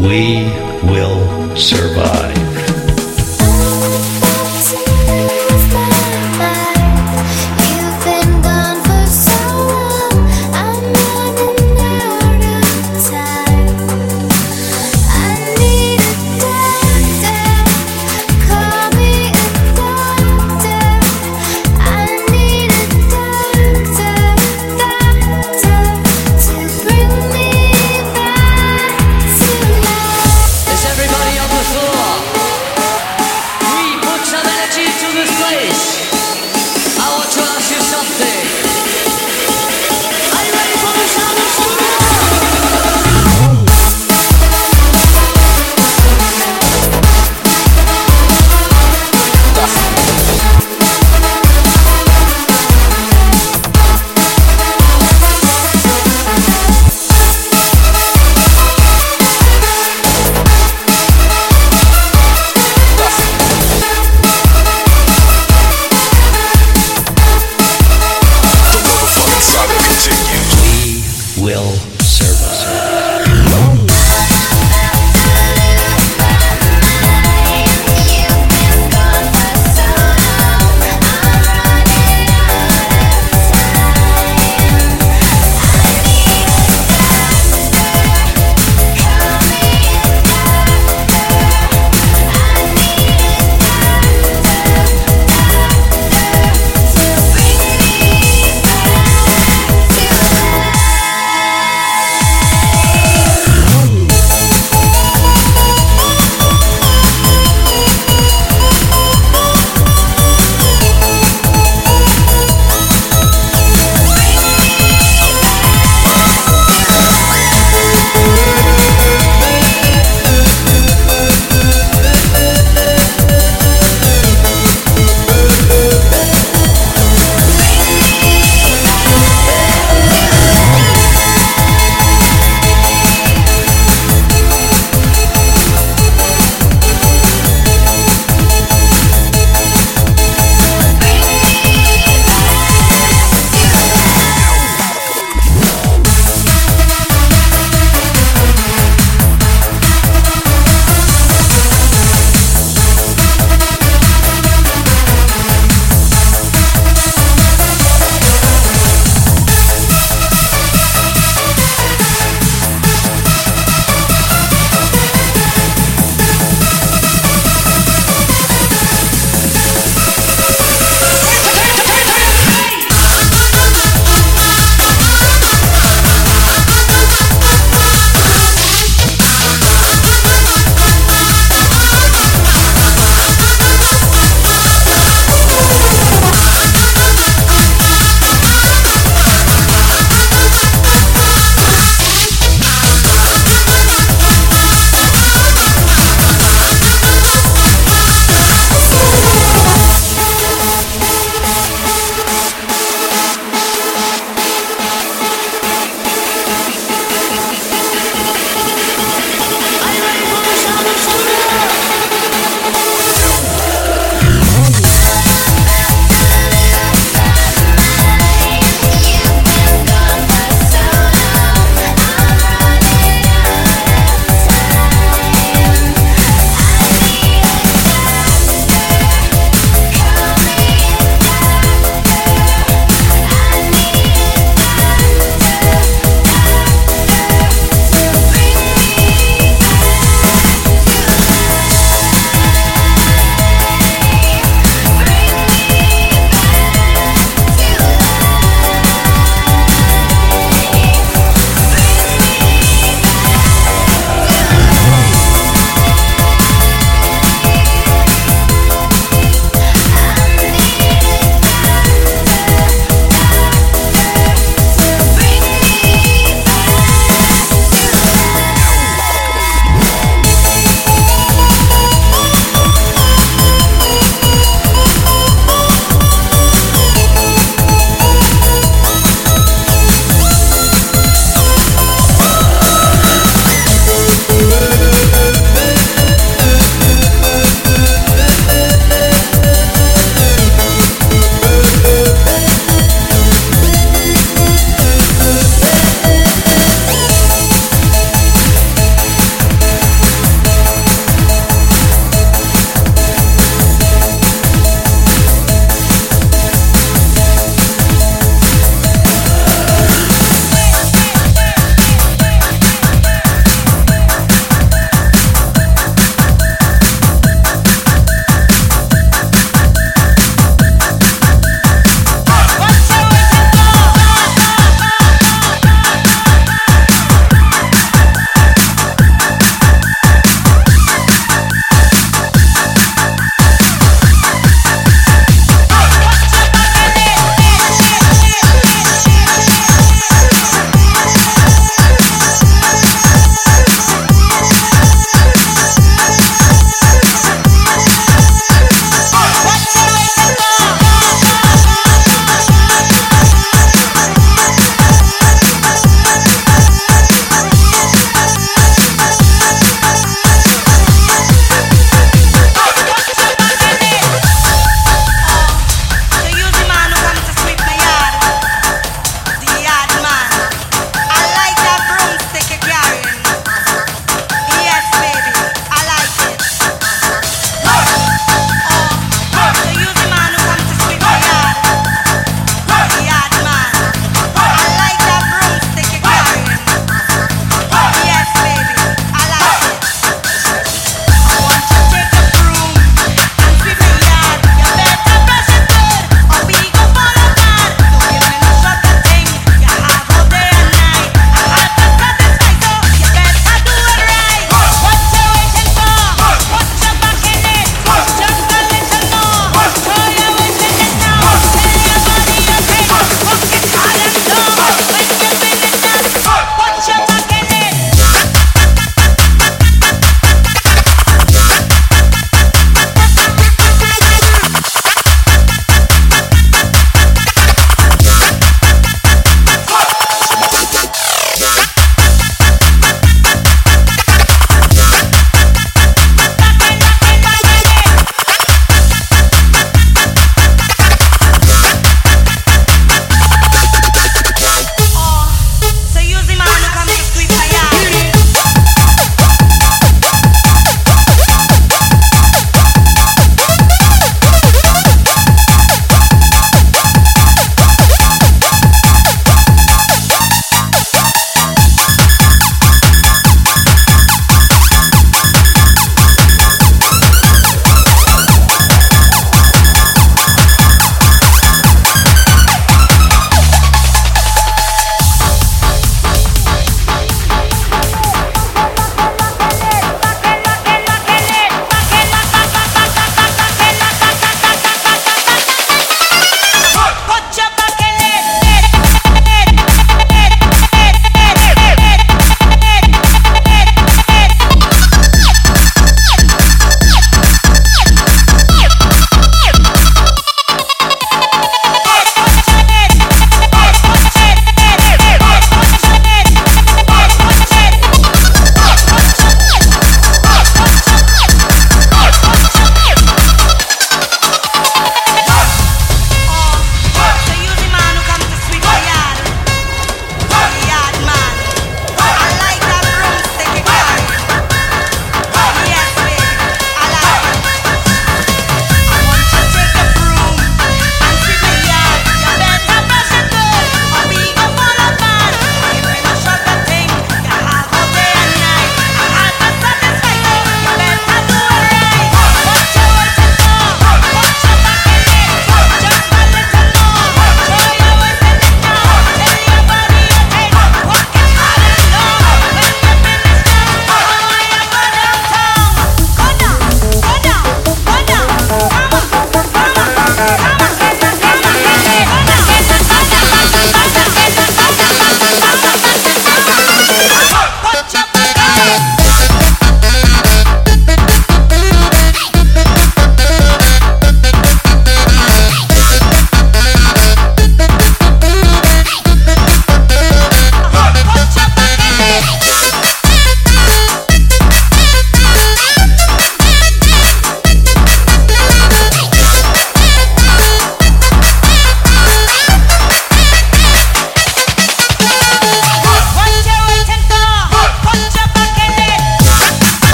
We will survive.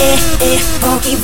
eh, eh, oh, he